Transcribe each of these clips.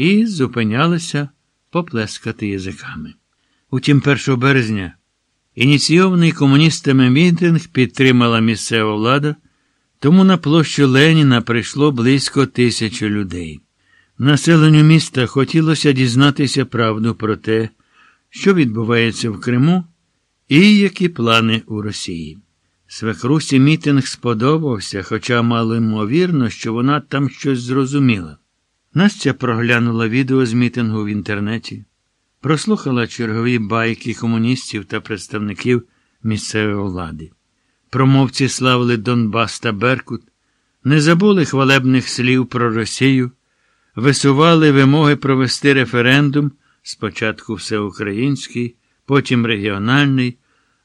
і зупинялися поплескати язиками. Утім, 1 березня ініційований комуністами мітинг підтримала місцева влада, тому на площу Леніна прийшло близько тисячі людей. Населенню міста хотілося дізнатися правду про те, що відбувається в Криму і які плани у Росії. Свекрусі мітинг сподобався, хоча мало ймовірно, що вона там щось зрозуміла. Настя проглянула відео з мітингу в інтернеті, прослухала чергові байки комуністів та представників місцевої влади. Промовці славили Донбас та Беркут, не забули хвалебних слів про Росію, висували вимоги провести референдум, спочатку всеукраїнський, потім регіональний,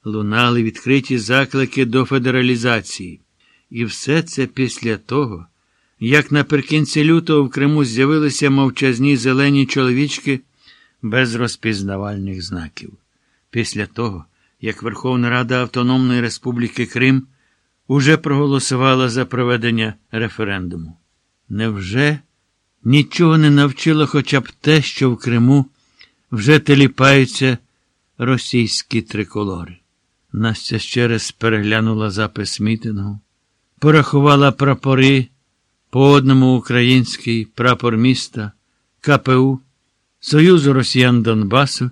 лунали відкриті заклики до федералізації. І все це після того, як наприкінці лютого в Криму з'явилися мовчазні зелені чоловічки без розпізнавальних знаків. Після того, як Верховна Рада Автономної Республіки Крим уже проголосувала за проведення референдуму. Невже нічого не навчило хоча б те, що в Криму вже теліпаються російські триколори? Настя ще раз переглянула запис мітингу, порахувала прапори по одному український прапор міста, КПУ, Союзу Росіян Донбасу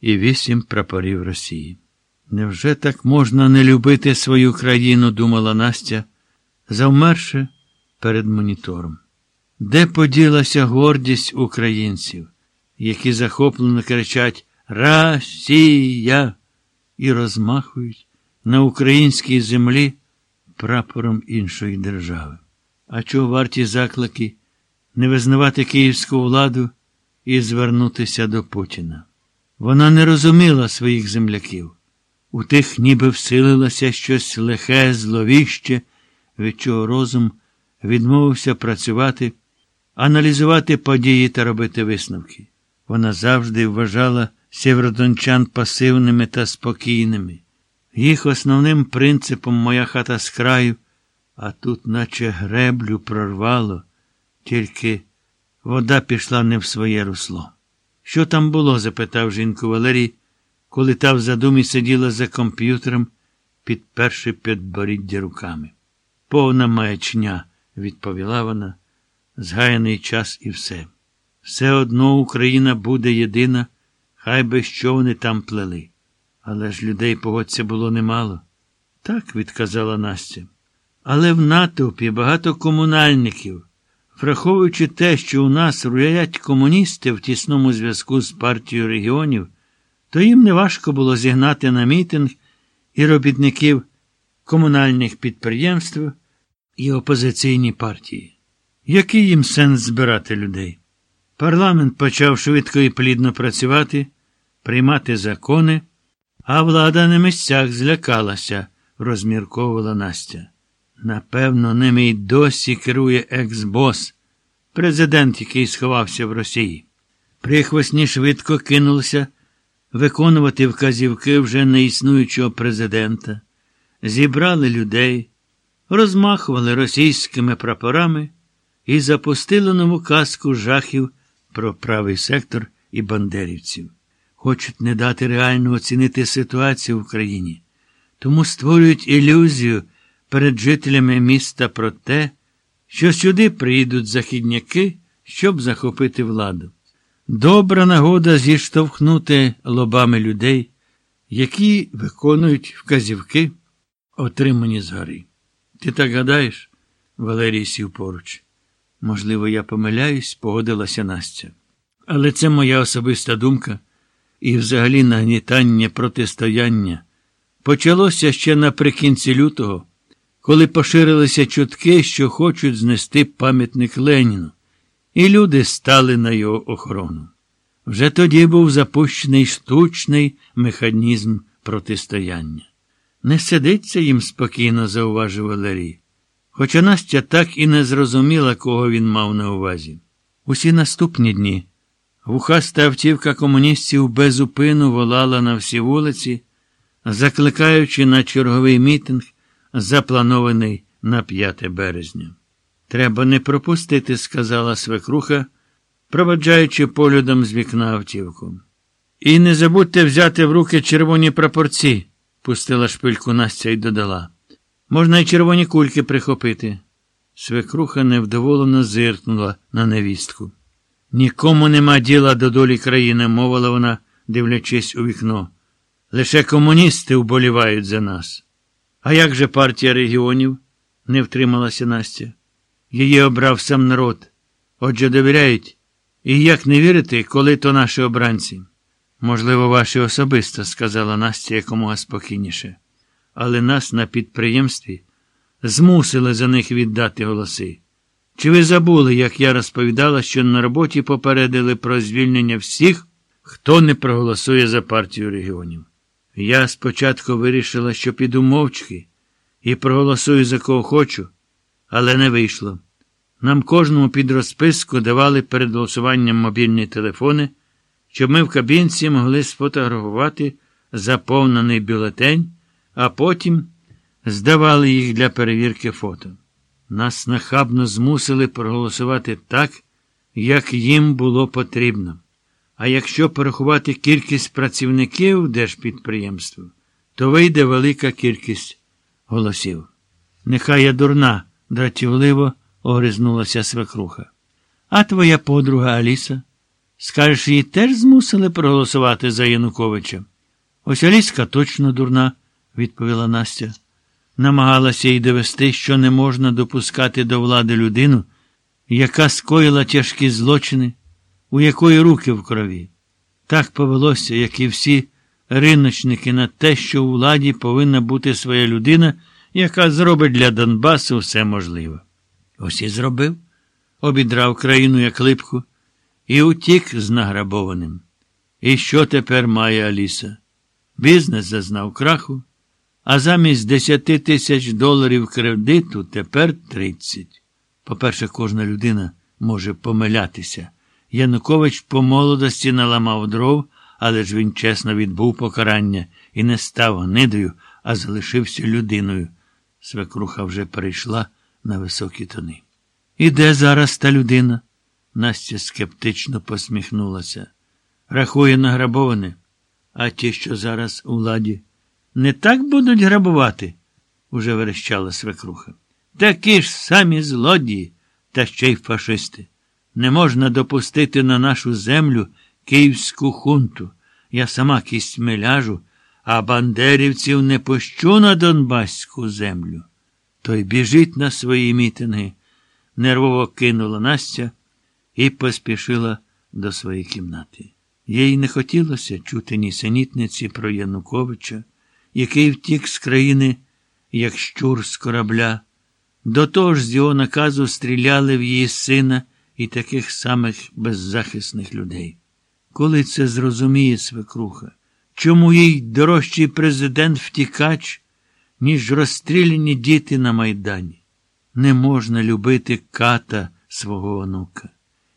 і вісім прапорів Росії. Невже так можна не любити свою країну, думала Настя, завмерши перед монітором. Де поділася гордість українців, які захоплено кричать Росія і розмахують на українській землі прапором іншої держави? А чого варті заклики не визнавати київську владу і звернутися до Путіна? Вона не розуміла своїх земляків. У тих ніби всилилося щось лихе, зловіще, від чого розум відмовився працювати, аналізувати події та робити висновки. Вона завжди вважала сєвродончан пасивними та спокійними. Їх основним принципом моя хата з краю, а тут, наче греблю, прорвало, тільки вода пішла не в своє русло. Що там було? запитав жінку Валерій коли та в задумі сиділа за комп'ютером, підперши підборіддя руками. Повна маячня, відповіла вона, згаяний час і все. Все одно Україна буде єдина, хай би що вони там плели. Але ж людей погодься було немало. Так, відказала Настя. Але в натовпі багато комунальників, враховуючи те, що у нас руять комуністи в тісному зв'язку з партією регіонів то їм неважко було зігнати на мітинг і робітників комунальних підприємств і опозиційні партії. Який їм сенс збирати людей? Парламент почав швидко і плідно працювати, приймати закони, а влада на місцях злякалася, розмірковувала Настя. Напевно, ними й досі керує екс-бос, президент, який сховався в Росії. Прихвостні швидко кинулися виконувати вказівки вже неіснуючого президента, зібрали людей, розмахували російськими прапорами і запустили нову казку жахів про правий сектор і бандерівців. Хочуть не дати реально оцінити ситуацію в країні, тому створюють ілюзію перед жителями міста про те, що сюди приїдуть західняки, щоб захопити владу. Добра нагода зіштовхнути лобами людей, які виконують вказівки, отримані згори. Ти так гадаєш? Валерій сів поруч. Можливо, я помиляюсь, погодилася Настя. Але це моя особиста думка і взагалі нагнітання протистояння почалося ще наприкінці лютого, коли поширилися чутки, що хочуть знести пам'ятник Леніну і люди стали на його охорону. Вже тоді був запущений штучний механізм протистояння. Не сидиться їм спокійно, зауважив Валерій. Хоча Настя так і не зрозуміла, кого він мав на увазі. Усі наступні дні вухаста автівка комуністів безупину волала на всі вулиці, закликаючи на черговий мітинг, запланований на 5 березня. Треба не пропустити, сказала свекруха, проваджаючи поглядом з вікна автівку. І не забудьте взяти в руки червоні прапорці, пустила шпильку Настя і додала. Можна й червоні кульки прихопити. Свекруха невдоволено зиркнула на невістку. Нікому нема діла до долі країни, мовила вона, дивлячись у вікно. Лише комуністи вболівають за нас. А як же партія регіонів? не втрималася Настя. Її обрав сам народ. Отже, довіряють. І як не вірити, коли то наші обранці? Можливо, ваші особисто, сказала Настя якомога спокійніше. Але нас на підприємстві змусили за них віддати голоси. Чи ви забули, як я розповідала, що на роботі попередили про звільнення всіх, хто не проголосує за партію регіонів? Я спочатку вирішила, що піду мовчки і проголосую за кого хочу, але не вийшло. Нам кожному під розписку давали перед голосуванням мобільні телефони, щоб ми в кабінці могли сфотографувати заповнений бюлетень, а потім здавали їх для перевірки фото. Нас нахабно змусили проголосувати так, як їм було потрібно. А якщо порахувати кількість працівників держпідприємства, то вийде велика кількість голосів. Нехай я дурна, дратівливо огризнулася свекруха. А твоя подруга Аліса? Скажеш, її теж змусили проголосувати за Януковича? Ось Аліска точно дурна, відповіла Настя. Намагалася їй довести, що не можна допускати до влади людину, яка скоїла тяжкі злочини, у якої руки в крові. Так повелося, як і всі риночники, на те, що у владі повинна бути своя людина, яка зробить для Донбасу все можливе. Ось і зробив, обідрав країну як липку і утік з награбованим. І що тепер має Аліса? Бізнес зазнав краху, а замість 10 тисяч доларів кредиту тепер 30. По-перше, кожна людина може помилятися. Янукович по молодості наламав дров, але ж він чесно відбув покарання і не став гнидою, а залишився людиною. Свекруха вже перейшла на високі тони. І де зараз та людина? Настя скептично посміхнулася. Рахує награбоване, а ті, що зараз у владі, не так будуть грабувати, уже верещала свекруха. Такі ж самі злодії, та ще й фашисти. Не можна допустити на нашу землю київську хунту. Я сама кістьми ляжу, а бандерівців не пущу на Донбаську землю. Той біжить на свої мітинги, нервово кинула Настя і поспішила до своєї кімнати. Їй не хотілося чути нісенітниці про Януковича, який втік з країни, як щур з корабля. До того ж, з його наказу стріляли в її сина і таких самих беззахисних людей. Коли це зрозуміє свекруха, чому їй дорожчий президент втікач, ніж розстріляні діти на Майдані? Не можна любити ката свого онука.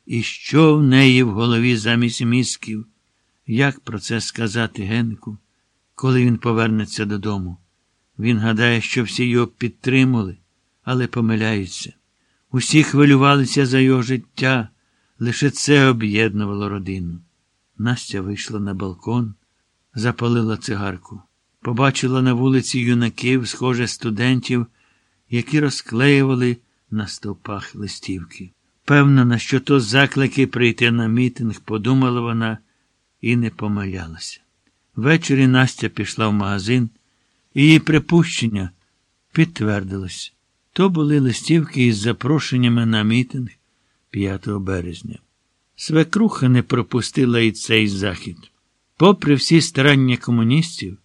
І що в неї в голові замість мізків? Як про це сказати Генку, коли він повернеться додому? Він гадає, що всі його підтримали, але помиляються. Усі хвилювалися за його життя, лише це об'єднувало родину. Настя вийшла на балкон, запалила цигарку. Побачила на вулиці юнаків, схоже, студентів, які розклеювали на стовпах листівки. Певна, що то заклики прийти на мітинг, подумала вона і не помилялася. Ввечері Настя пішла в магазин, і її припущення підтвердилось. То були листівки із запрошеннями на мітинг 5 березня. Свекруха не пропустила і цей захід. Попри всі старання комуністів,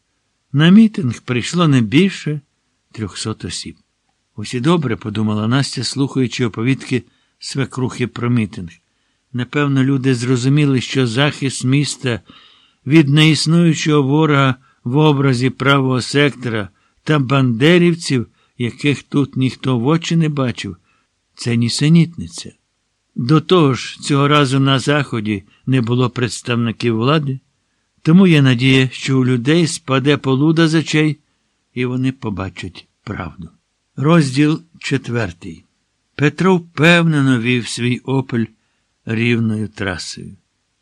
на мітинг прийшло не більше трьохсот осіб. Усі добре, подумала Настя, слухаючи оповідки свекрухи про мітинг. Напевно, люди зрозуміли, що захист міста від неіснуючого ворога в образі правого сектора та бандерівців, яких тут ніхто в очі не бачив, це нісенітниця. До того ж, цього разу на Заході не було представників влади, тому є надія, що у людей спаде полуда з очей, і вони побачать правду. Розділ четвертий. Петро впевнено вів свій опель рівною трасою.